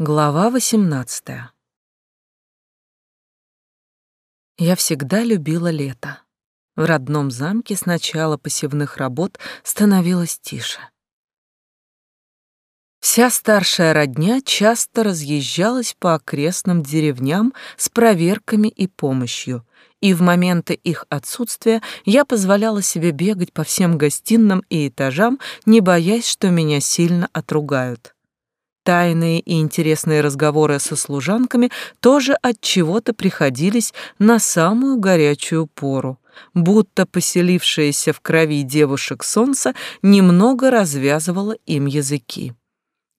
Глава 18. Я всегда любила лето. В родном замке с начала посевных работ становилось тише. Вся старшая родня часто разъезжалась по окрестным деревням с проверками и помощью, и в моменты их отсутствия я позволяла себе бегать по всем гостиным и этажам, не боясь, что меня сильно отругают. Тайные и интересные разговоры со служанками тоже от чего-то приходились на самую горячую пору, будто поселившееся в крови девушек солнца немного развязывало им языки.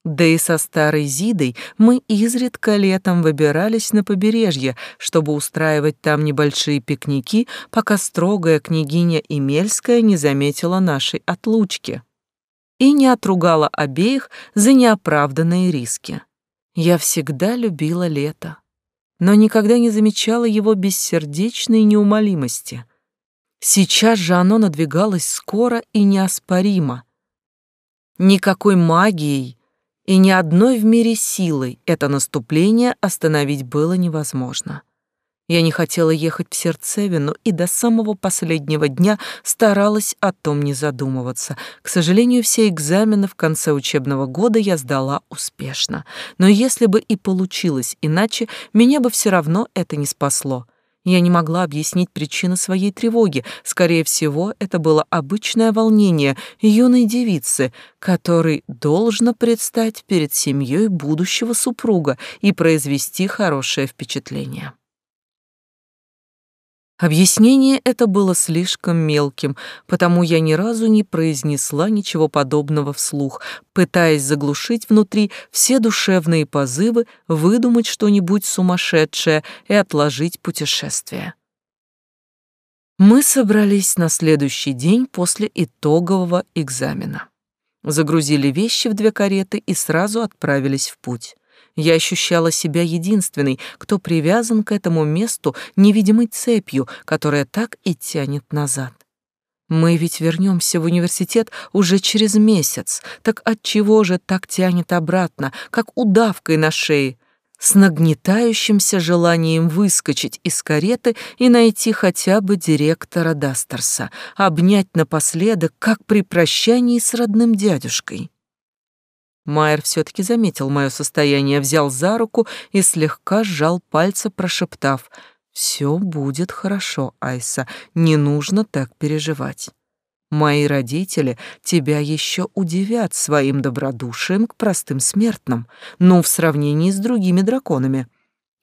Да и со старой Зидой мы изредка летом выбирались на побережье, чтобы устраивать там небольшие пикники, пока строгая княгиня Емельская не заметила нашей отлучки и не отругала обеих за неоправданные риски. Я всегда любила лето, но никогда не замечала его бессердечной неумолимости. Сейчас же оно надвигалось скоро и неоспоримо. Никакой магией и ни одной в мире силой это наступление остановить было невозможно. Я не хотела ехать в Сердцевину и до самого последнего дня старалась о том не задумываться. К сожалению, все экзамены в конце учебного года я сдала успешно. Но если бы и получилось иначе, меня бы все равно это не спасло. Я не могла объяснить причины своей тревоги. Скорее всего, это было обычное волнение юной девицы, которой должно предстать перед семьей будущего супруга и произвести хорошее впечатление. Объяснение это было слишком мелким, потому я ни разу не произнесла ничего подобного вслух, пытаясь заглушить внутри все душевные позывы, выдумать что-нибудь сумасшедшее и отложить путешествие. Мы собрались на следующий день после итогового экзамена. Загрузили вещи в две кареты и сразу отправились в путь. Я ощущала себя единственной, кто привязан к этому месту невидимой цепью, которая так и тянет назад. Мы ведь вернемся в университет уже через месяц. Так от чего же так тянет обратно, как удавкой на шее, с нагнетающимся желанием выскочить из кареты и найти хотя бы директора Дастерса, обнять напоследок, как при прощании с родным дядюшкой. Майер все-таки заметил мое состояние, взял за руку и слегка сжал пальцы, прошептав «Все будет хорошо, Айса, не нужно так переживать. Мои родители тебя еще удивят своим добродушием к простым смертным, но в сравнении с другими драконами».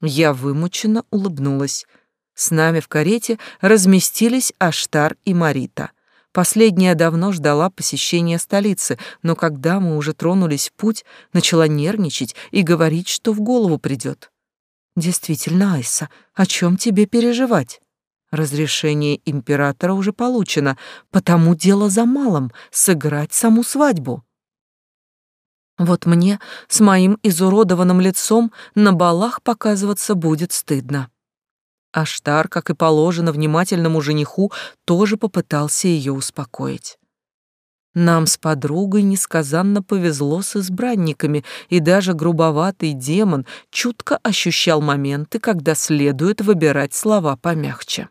Я вымученно улыбнулась. С нами в карете разместились Аштар и Марита. Последняя давно ждала посещения столицы, но когда мы уже тронулись в путь, начала нервничать и говорить, что в голову придет. «Действительно, Айса, о чем тебе переживать? Разрешение императора уже получено, потому дело за малым — сыграть саму свадьбу». Вот мне с моим изуродованным лицом на балах показываться будет стыдно. Аштар, как и положено внимательному жениху, тоже попытался ее успокоить. Нам с подругой несказанно повезло с избранниками, и даже грубоватый демон чутко ощущал моменты, когда следует выбирать слова помягче.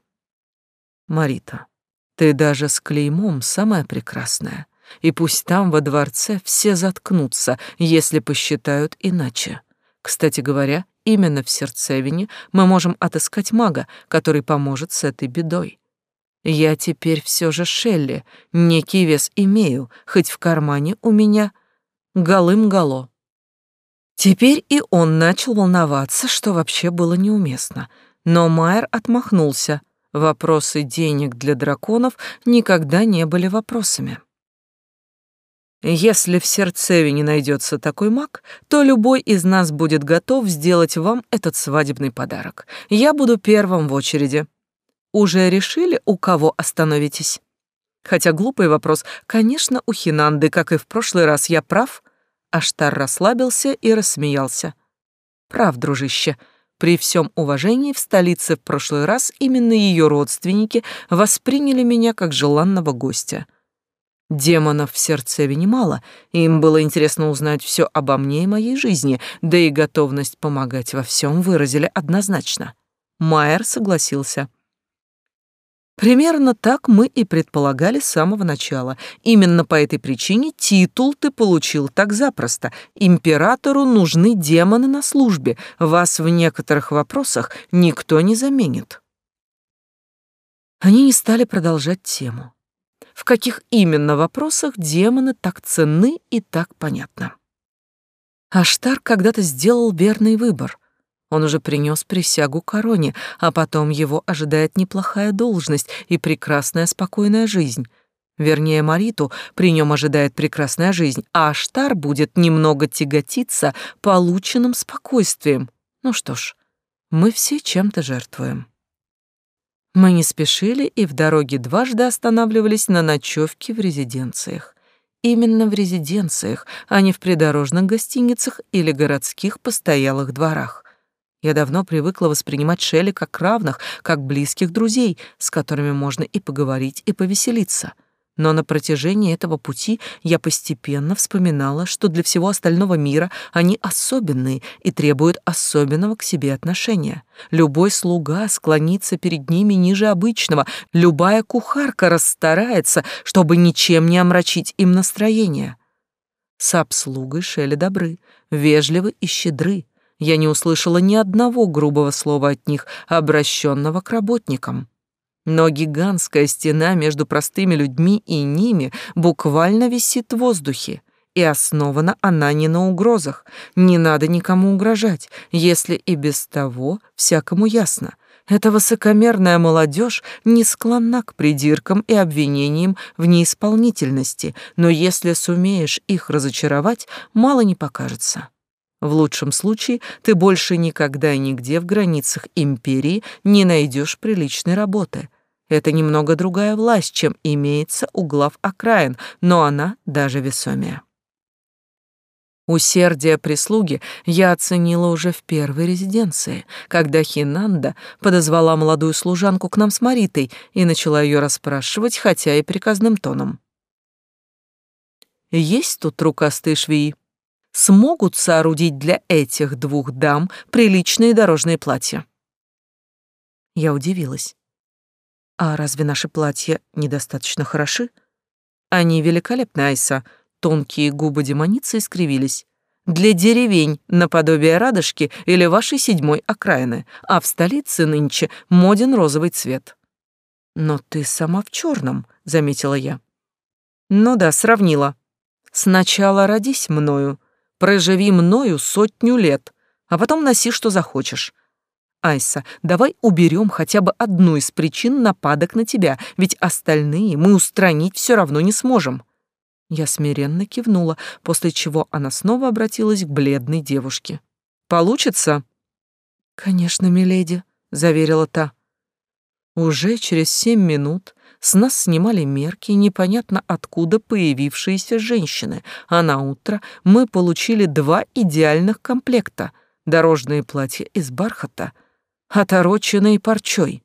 «Марита, ты даже с клеймом самая прекрасная, и пусть там во дворце все заткнутся, если посчитают иначе. Кстати говоря, именно в сердцевине мы можем отыскать мага, который поможет с этой бедой. Я теперь все же Шелли, некий вес имею, хоть в кармане у меня голым-гало. Теперь и он начал волноваться, что вообще было неуместно. Но Майер отмахнулся. Вопросы денег для драконов никогда не были вопросами. Если в Сердцеве не найдется такой маг, то любой из нас будет готов сделать вам этот свадебный подарок. Я буду первым в очереди. Уже решили, у кого остановитесь? Хотя глупый вопрос, конечно, у Хинанды, как и в прошлый раз, я прав. Аштар расслабился и рассмеялся. Прав, дружище. При всем уважении в столице в прошлый раз именно ее родственники восприняли меня как желанного гостя. Демонов в Сердцеве немало, им было интересно узнать все обо мне и моей жизни, да и готовность помогать во всем выразили однозначно. Майер согласился. Примерно так мы и предполагали с самого начала. Именно по этой причине титул ты получил так запросто. Императору нужны демоны на службе. Вас в некоторых вопросах никто не заменит. Они не стали продолжать тему. В каких именно вопросах демоны так ценны и так понятно. Аштар когда-то сделал верный выбор — он уже принес присягу короне, а потом его ожидает неплохая должность и прекрасная спокойная жизнь. Вернее, Мариту при нем ожидает прекрасная жизнь, а Аштар будет немного тяготиться полученным спокойствием. Ну что ж, мы все чем-то жертвуем. Мы не спешили и в дороге дважды останавливались на ночевке в резиденциях. Именно в резиденциях, а не в придорожных гостиницах или городских постоялых дворах. Я давно привыкла воспринимать Шелли как равных, как близких друзей, с которыми можно и поговорить, и повеселиться. Но на протяжении этого пути я постепенно вспоминала, что для всего остального мира они особенные и требуют особенного к себе отношения. Любой слуга склонится перед ними ниже обычного, любая кухарка расстарается, чтобы ничем не омрачить им настроение. С обслугой Шелли добры, вежливы и щедры, я не услышала ни одного грубого слова от них, обращенного к работникам. Но гигантская стена между простыми людьми и ними буквально висит в воздухе, и основана она не на угрозах. Не надо никому угрожать, если и без того всякому ясно. Эта высокомерная молодежь не склонна к придиркам и обвинениям в неисполнительности, но если сумеешь их разочаровать, мало не покажется. В лучшем случае ты больше никогда и нигде в границах империи не найдешь приличной работы. Это немного другая власть, чем имеется у глав окраин, но она даже весомее. Усердие прислуги я оценила уже в первой резиденции, когда Хинанда подозвала молодую служанку к нам с Маритой и начала ее расспрашивать, хотя и приказным тоном. «Есть тут рукастые швеи?» смогут соорудить для этих двух дам приличные дорожные платья. Я удивилась. А разве наши платья недостаточно хороши? Они великолепны, Айса. Тонкие губы демоницы искривились. Для деревень наподобие радужки или вашей седьмой окраины, а в столице нынче моден розовый цвет. Но ты сама в черном, заметила я. Ну да, сравнила. Сначала родись мною, Проживи мною сотню лет, а потом носи, что захочешь. Айса, давай уберем хотя бы одну из причин нападок на тебя, ведь остальные мы устранить все равно не сможем». Я смиренно кивнула, после чего она снова обратилась к бледной девушке. «Получится?» «Конечно, миледи», — заверила та. Уже через семь минут с нас снимали мерки, непонятно откуда появившиеся женщины, а на утро мы получили два идеальных комплекта — дорожные платья из бархата, отороченные парчой.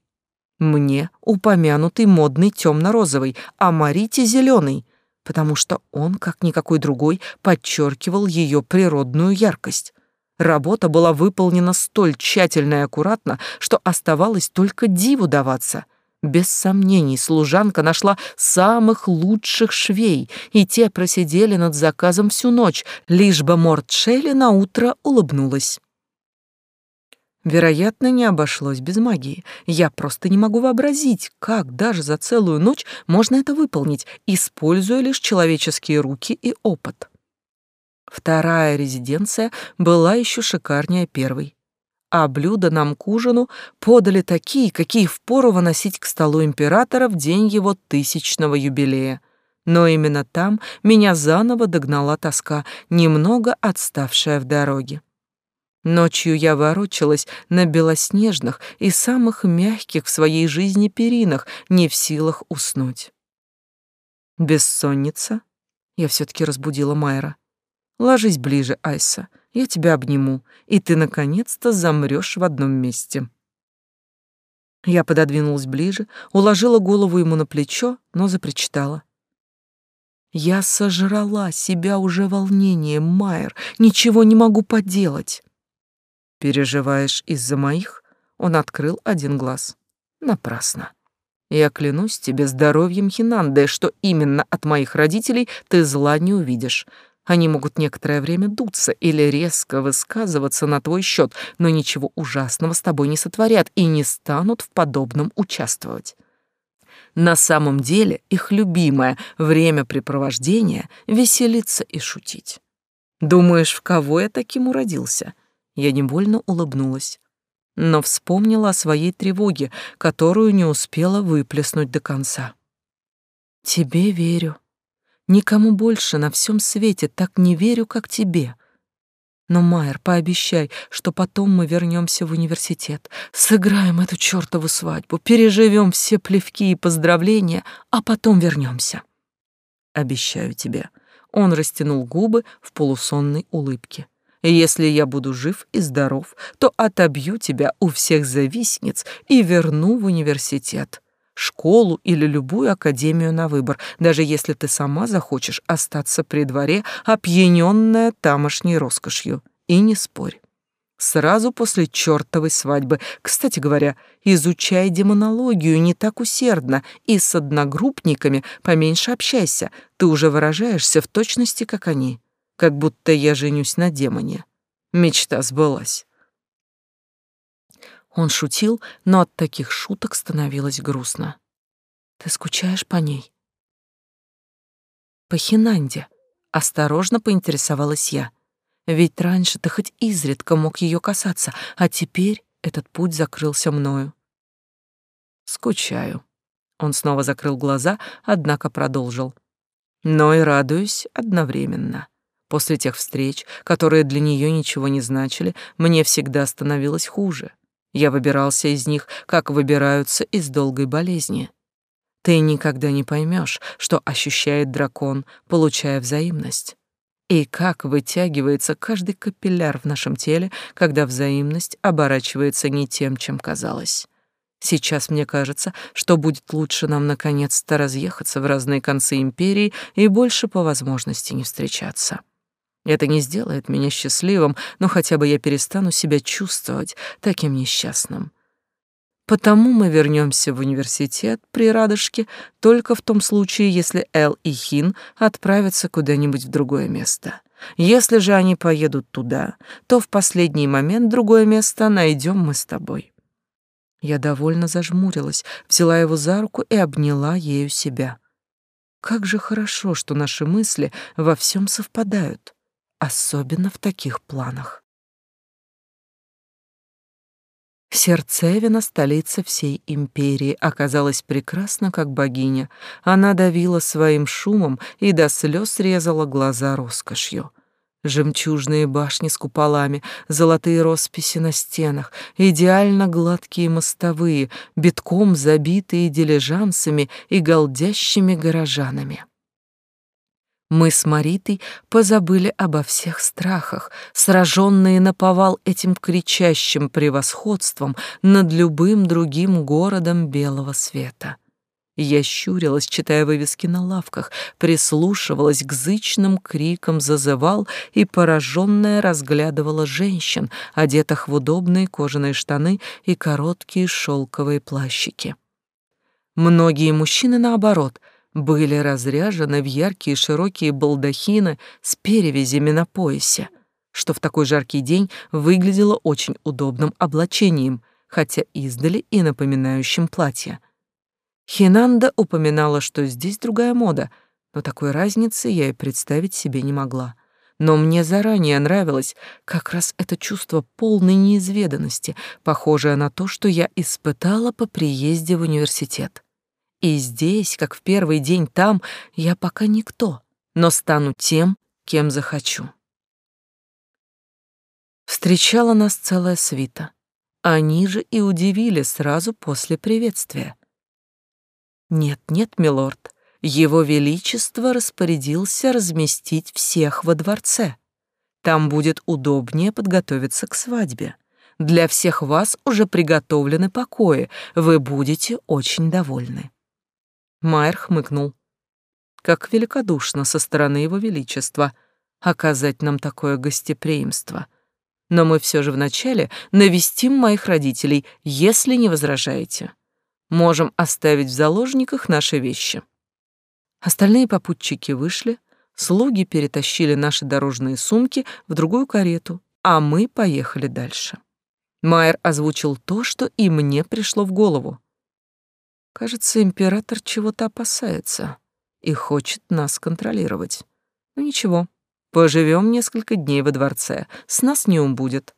Мне упомянутый модный темно-розовый, а Марите зеленый, потому что он, как никакой другой, подчеркивал ее природную яркость. Работа была выполнена столь тщательно и аккуратно, что оставалось только диву даваться. Без сомнений, служанка нашла самых лучших швей, и те просидели над заказом всю ночь, лишь бы Морт Шелли на утро улыбнулась. Вероятно, не обошлось без магии. Я просто не могу вообразить, как даже за целую ночь можно это выполнить, используя лишь человеческие руки и опыт. Вторая резиденция была еще шикарнее первой а блюда нам к ужину подали такие, какие впору выносить к столу императора в день его тысячного юбилея. Но именно там меня заново догнала тоска, немного отставшая в дороге. Ночью я ворочалась на белоснежных и самых мягких в своей жизни перинах, не в силах уснуть. Бессонница? Я все-таки разбудила Майра. Ложись ближе, Айса я тебя обниму, и ты наконец-то замрёшь в одном месте. Я пододвинулась ближе, уложила голову ему на плечо, но запричитала. Я сожрала себя уже волнением, Майер, ничего не могу поделать. Переживаешь из-за моих? Он открыл один глаз. Напрасно. Я клянусь тебе здоровьем Хинанды, что именно от моих родителей ты зла не увидишь. Они могут некоторое время дуться или резко высказываться на твой счет, но ничего ужасного с тобой не сотворят и не станут в подобном участвовать. На самом деле их любимое времяпрепровождение — веселиться и шутить. Думаешь, в кого я таким уродился? Я невольно улыбнулась, но вспомнила о своей тревоге, которую не успела выплеснуть до конца. Тебе верю. Никому больше на всем свете так не верю, как тебе. Но, Майер, пообещай, что потом мы вернемся в университет, сыграем эту чертову свадьбу, переживем все плевки и поздравления, а потом вернемся. Обещаю тебе. Он растянул губы в полусонной улыбке. Если я буду жив и здоров, то отобью тебя у всех завистниц и верну в университет школу или любую академию на выбор, даже если ты сама захочешь остаться при дворе, опьянённая тамошней роскошью. И не спорь. Сразу после чертовой свадьбы. Кстати говоря, изучай демонологию не так усердно и с одногруппниками поменьше общайся. Ты уже выражаешься в точности, как они. Как будто я женюсь на демоне. Мечта сбылась. Он шутил, но от таких шуток становилось грустно. «Ты скучаешь по ней?» «По Хинанде», — осторожно поинтересовалась я. «Ведь раньше ты хоть изредка мог ее касаться, а теперь этот путь закрылся мною». «Скучаю». Он снова закрыл глаза, однако продолжил. «Но и радуюсь одновременно». После тех встреч, которые для нее ничего не значили, мне всегда становилось хуже. Я выбирался из них, как выбираются из долгой болезни. Ты никогда не поймешь, что ощущает дракон, получая взаимность. И как вытягивается каждый капилляр в нашем теле, когда взаимность оборачивается не тем, чем казалось. Сейчас мне кажется, что будет лучше нам наконец-то разъехаться в разные концы империи и больше по возможности не встречаться. Это не сделает меня счастливым, но хотя бы я перестану себя чувствовать таким несчастным. Потому мы вернемся в университет при Радужке только в том случае, если Эл и Хин отправятся куда-нибудь в другое место. Если же они поедут туда, то в последний момент другое место найдем мы с тобой. Я довольно зажмурилась, взяла его за руку и обняла ею себя. Как же хорошо, что наши мысли во всем совпадают особенно в таких планах. Сердцевина, столица всей империи, оказалась прекрасна, как богиня. Она давила своим шумом и до слез резала глаза роскошью. Жемчужные башни с куполами, золотые росписи на стенах, идеально гладкие мостовые, битком забитые дилижансами и голдящими горожанами. Мы с Маритой позабыли обо всех страхах, сраженные на повал этим кричащим превосходством над любым другим городом белого света. Я щурилась, читая вывески на лавках, прислушивалась к зычным крикам зазывал и пораженная разглядывала женщин, одетых в удобные кожаные штаны и короткие шелковые плащики. Многие мужчины, наоборот, были разряжены в яркие широкие балдахины с перевязями на поясе, что в такой жаркий день выглядело очень удобным облачением, хотя издали и напоминающим платье. Хинанда упоминала, что здесь другая мода, но такой разницы я и представить себе не могла. Но мне заранее нравилось как раз это чувство полной неизведанности, похожее на то, что я испытала по приезде в университет. И здесь, как в первый день там, я пока никто, но стану тем, кем захочу. Встречала нас целая свита. Они же и удивили сразу после приветствия. Нет, нет, милорд, его величество распорядился разместить всех во дворце. Там будет удобнее подготовиться к свадьбе. Для всех вас уже приготовлены покои, вы будете очень довольны. Майер хмыкнул. Как великодушно со стороны Его Величества оказать нам такое гостеприимство. Но мы все же вначале навестим моих родителей, если не возражаете. Можем оставить в заложниках наши вещи. Остальные попутчики вышли, слуги перетащили наши дорожные сумки в другую карету, а мы поехали дальше. Майер озвучил то, что и мне пришло в голову. Кажется, император чего-то опасается и хочет нас контролировать. Ну ничего, поживем несколько дней во дворце, с нас не убудет.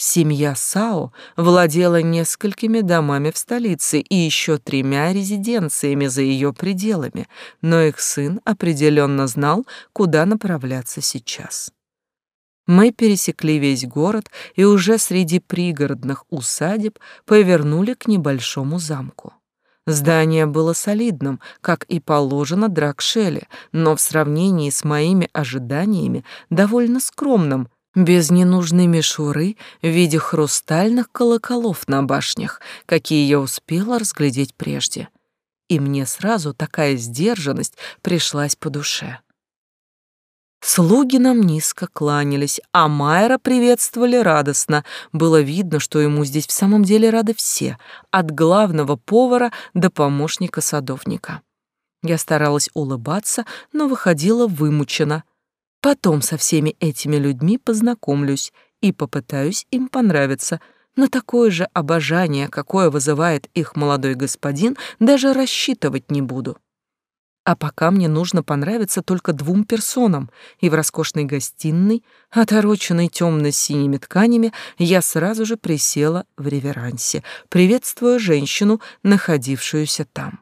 Семья Сао владела несколькими домами в столице и еще тремя резиденциями за ее пределами, но их сын определенно знал, куда направляться сейчас. Мы пересекли весь город и уже среди пригородных усадеб повернули к небольшому замку. Здание было солидным, как и положено Дракшеле, но в сравнении с моими ожиданиями довольно скромным, без ненужной мишуры в виде хрустальных колоколов на башнях, какие я успела разглядеть прежде. И мне сразу такая сдержанность пришлась по душе. Слуги нам низко кланялись, а Майера приветствовали радостно. Было видно, что ему здесь в самом деле рады все, от главного повара до помощника садовника. Я старалась улыбаться, но выходила вымученно. Потом со всеми этими людьми познакомлюсь и попытаюсь им понравиться. На такое же обожание, какое вызывает их молодой господин, даже рассчитывать не буду. А пока мне нужно понравиться только двум персонам, и в роскошной гостиной, отороченной темно-синими тканями, я сразу же присела в реверансе, приветствуя женщину, находившуюся там.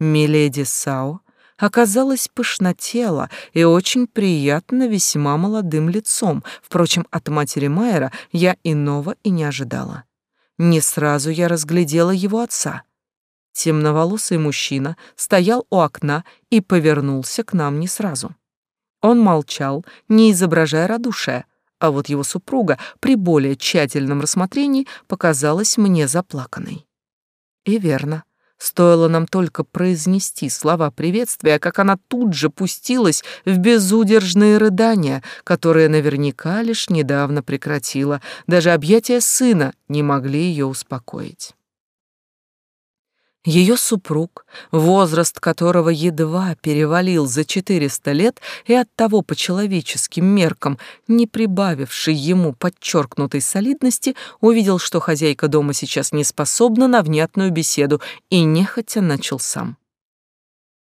Миледи Сао оказалась пышнотела и очень приятно весьма молодым лицом, впрочем, от матери Майера я иного и не ожидала. Не сразу я разглядела его отца — Темноволосый мужчина стоял у окна и повернулся к нам не сразу. Он молчал, не изображая радушия, а вот его супруга при более тщательном рассмотрении показалась мне заплаканной. И верно. Стоило нам только произнести слова приветствия, как она тут же пустилась в безудержные рыдания, которые наверняка лишь недавно прекратила. Даже объятия сына не могли ее успокоить. Ее супруг, возраст которого едва перевалил за 400 лет и оттого по человеческим меркам, не прибавивший ему подчеркнутой солидности, увидел, что хозяйка дома сейчас не способна на внятную беседу и нехотя начал сам.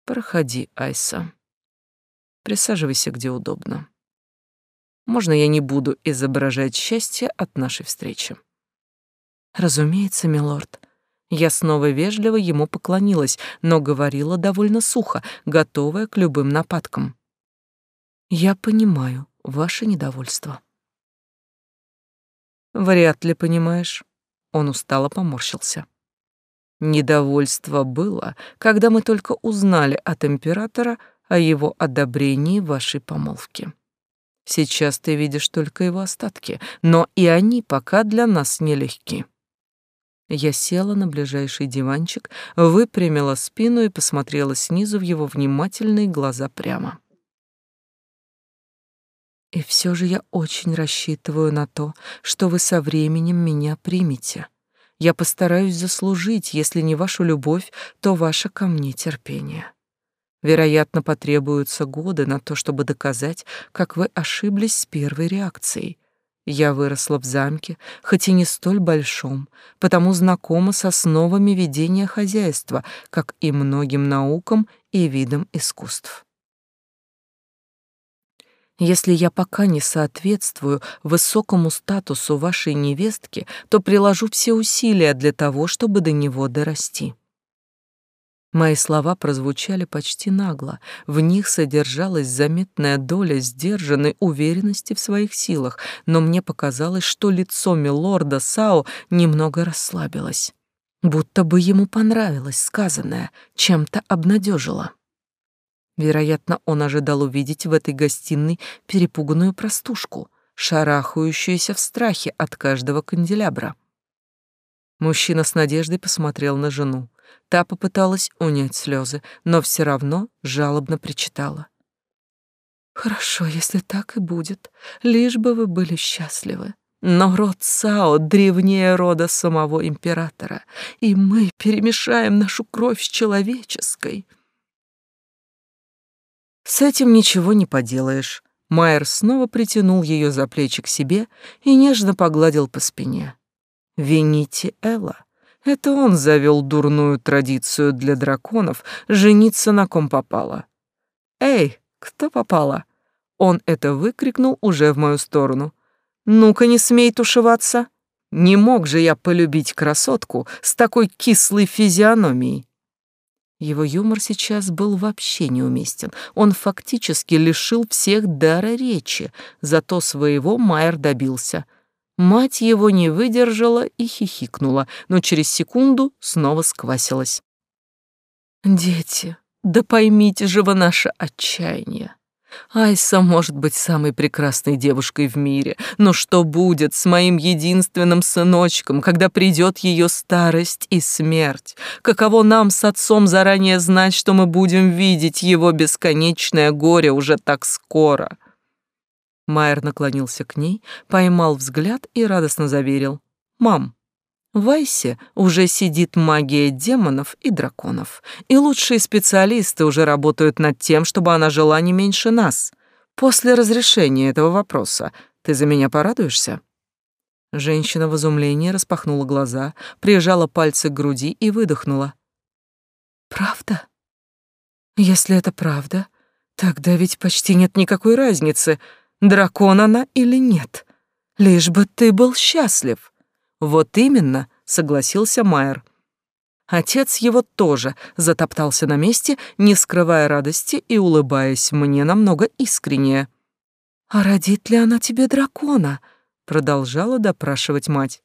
«Проходи, Айса. Присаживайся, где удобно. Можно я не буду изображать счастье от нашей встречи?» «Разумеется, милорд», я снова вежливо ему поклонилась, но говорила довольно сухо, готовая к любым нападкам. «Я понимаю ваше недовольство». «Вряд ли понимаешь». Он устало поморщился. Недовольство было, когда мы только узнали от императора о его одобрении вашей помолвки. Сейчас ты видишь только его остатки, но и они пока для нас нелегки. Я села на ближайший диванчик, выпрямила спину и посмотрела снизу в его внимательные глаза прямо. И все же я очень рассчитываю на то, что вы со временем меня примете. Я постараюсь заслужить, если не вашу любовь, то ваше ко мне терпение. Вероятно, потребуются годы на то, чтобы доказать, как вы ошиблись с первой реакцией — я выросла в замке, хоть и не столь большом, потому знакома с основами ведения хозяйства, как и многим наукам и видам искусств. Если я пока не соответствую высокому статусу вашей невестки, то приложу все усилия для того, чтобы до него дорасти. Мои слова прозвучали почти нагло, в них содержалась заметная доля сдержанной уверенности в своих силах, но мне показалось, что лицо милорда Сао немного расслабилось, будто бы ему понравилось сказанное, чем-то обнадежило. Вероятно, он ожидал увидеть в этой гостиной перепуганную простушку, шарахающуюся в страхе от каждого канделябра. Мужчина с надеждой посмотрел на жену. Та попыталась унять слезы, но все равно жалобно причитала. «Хорошо, если так и будет, лишь бы вы были счастливы. Но род Сао древнее рода самого императора, и мы перемешаем нашу кровь с человеческой». С этим ничего не поделаешь. Майер снова притянул ее за плечи к себе и нежно погладил по спине. «Вините Элла. Это он завел дурную традицию для драконов жениться на ком попало. «Эй, кто попало?» Он это выкрикнул уже в мою сторону. «Ну-ка, не смей тушеваться! Не мог же я полюбить красотку с такой кислой физиономией!» Его юмор сейчас был вообще неуместен. Он фактически лишил всех дара речи, зато своего Майер добился. Мать его не выдержала и хихикнула, но через секунду снова сквасилась. «Дети, да поймите же вы наше отчаяние. Айса может быть самой прекрасной девушкой в мире, но что будет с моим единственным сыночком, когда придет ее старость и смерть? Каково нам с отцом заранее знать, что мы будем видеть его бесконечное горе уже так скоро?» Майер наклонился к ней, поймал взгляд и радостно заверил. «Мам, в Айсе уже сидит магия демонов и драконов, и лучшие специалисты уже работают над тем, чтобы она жила не меньше нас. После разрешения этого вопроса ты за меня порадуешься?» Женщина в изумлении распахнула глаза, прижала пальцы к груди и выдохнула. «Правда? Если это правда, тогда ведь почти нет никакой разницы, дракон она или нет. Лишь бы ты был счастлив». Вот именно, согласился Майер. Отец его тоже затоптался на месте, не скрывая радости и улыбаясь мне намного искреннее. «А родит ли она тебе дракона?» — продолжала допрашивать мать.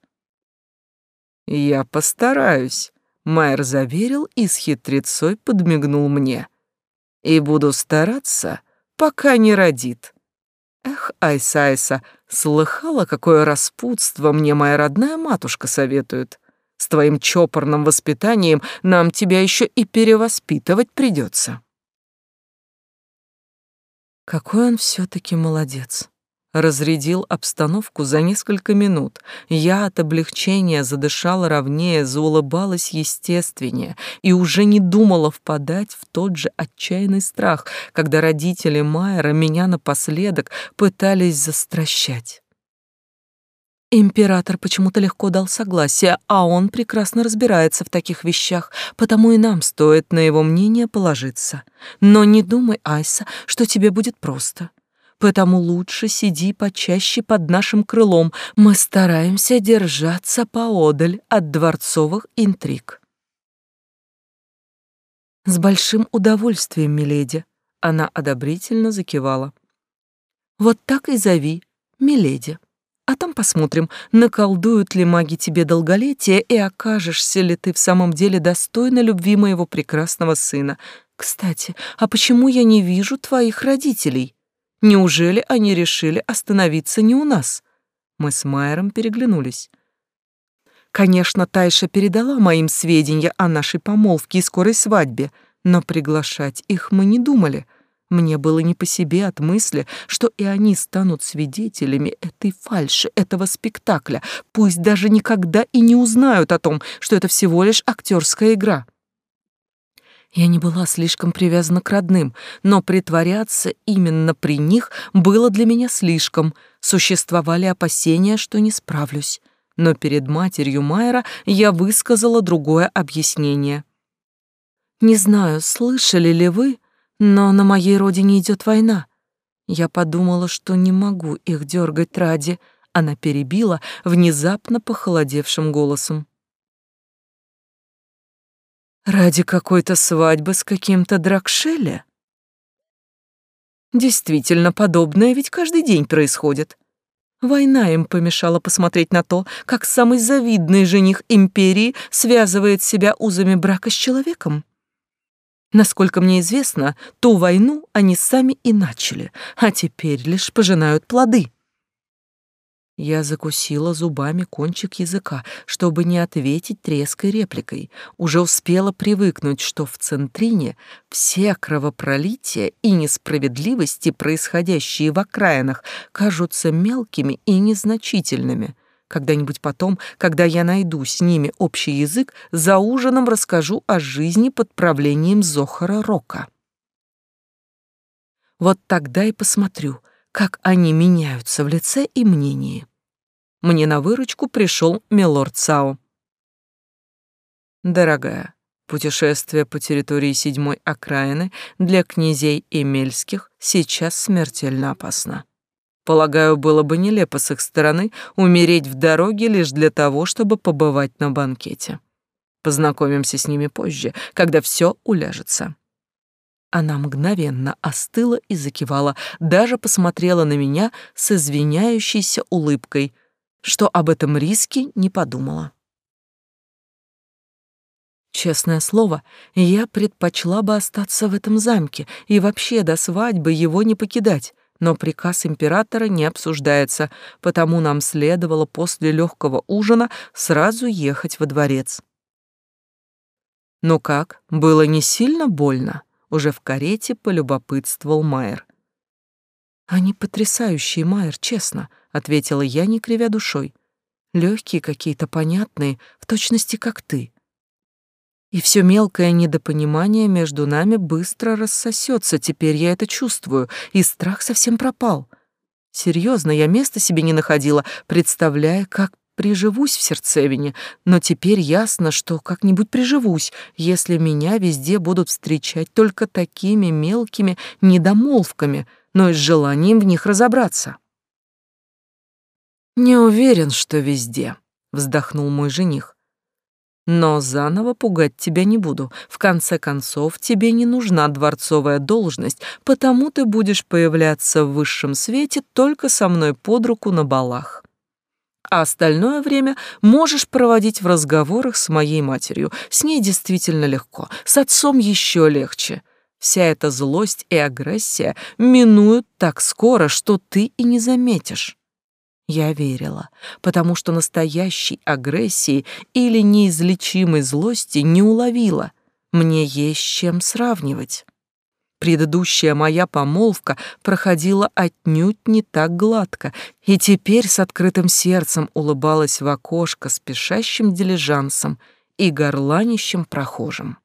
«Я постараюсь», — Майер заверил и с хитрецой подмигнул мне. «И буду стараться, пока не родит». Эх, Айса-Айса, слыхала, какое распутство мне моя родная матушка советует. С твоим чопорным воспитанием нам тебя еще и перевоспитывать придется. Какой он все-таки молодец разрядил обстановку за несколько минут. Я от облегчения задышала ровнее, заулыбалась естественнее и уже не думала впадать в тот же отчаянный страх, когда родители Майера меня напоследок пытались застращать. Император почему-то легко дал согласие, а он прекрасно разбирается в таких вещах, потому и нам стоит на его мнение положиться. Но не думай, Айса, что тебе будет просто потому лучше сиди почаще под нашим крылом. Мы стараемся держаться поодаль от дворцовых интриг. С большим удовольствием, миледи. Она одобрительно закивала. Вот так и зови, миледи. А там посмотрим, наколдуют ли маги тебе долголетие и окажешься ли ты в самом деле достойна любви моего прекрасного сына. Кстати, а почему я не вижу твоих родителей? Неужели они решили остановиться не у нас? Мы с Майером переглянулись. Конечно, Тайша передала моим сведения о нашей помолвке и скорой свадьбе, но приглашать их мы не думали. Мне было не по себе от мысли, что и они станут свидетелями этой фальши, этого спектакля, пусть даже никогда и не узнают о том, что это всего лишь актерская игра. Я не была слишком привязана к родным, но притворяться именно при них было для меня слишком. Существовали опасения, что не справлюсь. Но перед матерью Майера я высказала другое объяснение. «Не знаю, слышали ли вы, но на моей родине идет война. Я подумала, что не могу их дергать ради». Она перебила внезапно похолодевшим голосом. Ради какой-то свадьбы с каким-то Дракшеле? Действительно, подобное ведь каждый день происходит. Война им помешала посмотреть на то, как самый завидный жених империи связывает себя узами брака с человеком. Насколько мне известно, ту войну они сами и начали, а теперь лишь пожинают плоды. Я закусила зубами кончик языка, чтобы не ответить треской репликой. Уже успела привыкнуть, что в Центрине все кровопролития и несправедливости, происходящие в окраинах, кажутся мелкими и незначительными. Когда-нибудь потом, когда я найду с ними общий язык, за ужином расскажу о жизни под правлением Зохара Рока. Вот тогда и посмотрю — как они меняются в лице и мнении. Мне на выручку пришел милорд Цао. Дорогая, путешествие по территории седьмой окраины для князей Эмельских сейчас смертельно опасно. Полагаю, было бы нелепо с их стороны умереть в дороге лишь для того, чтобы побывать на банкете. Познакомимся с ними позже, когда все уляжется. Она мгновенно остыла и закивала, даже посмотрела на меня с извиняющейся улыбкой, что об этом риске не подумала. Честное слово, я предпочла бы остаться в этом замке и вообще до свадьбы его не покидать, но приказ императора не обсуждается, потому нам следовало после легкого ужина сразу ехать во дворец. Ну как, было не сильно больно? Уже в карете полюбопытствовал Майер. «Они потрясающие, Майер, честно», — ответила я, не кривя душой. Легкие какие-то, понятные, в точности как ты. И все мелкое недопонимание между нами быстро рассосется, теперь я это чувствую, и страх совсем пропал. Серьезно, я места себе не находила, представляя, как приживусь в сердцевине, но теперь ясно, что как-нибудь приживусь, если меня везде будут встречать только такими мелкими недомолвками, но и с желанием в них разобраться. «Не уверен, что везде», — вздохнул мой жених. «Но заново пугать тебя не буду. В конце концов, тебе не нужна дворцовая должность, потому ты будешь появляться в высшем свете только со мной под руку на балах» а остальное время можешь проводить в разговорах с моей матерью. С ней действительно легко, с отцом еще легче. Вся эта злость и агрессия минуют так скоро, что ты и не заметишь. Я верила, потому что настоящей агрессии или неизлечимой злости не уловила. Мне есть чем сравнивать. Предыдущая моя помолвка проходила отнюдь не так гладко, и теперь с открытым сердцем улыбалась в окошко спешащим дилижансом и горланищем прохожим.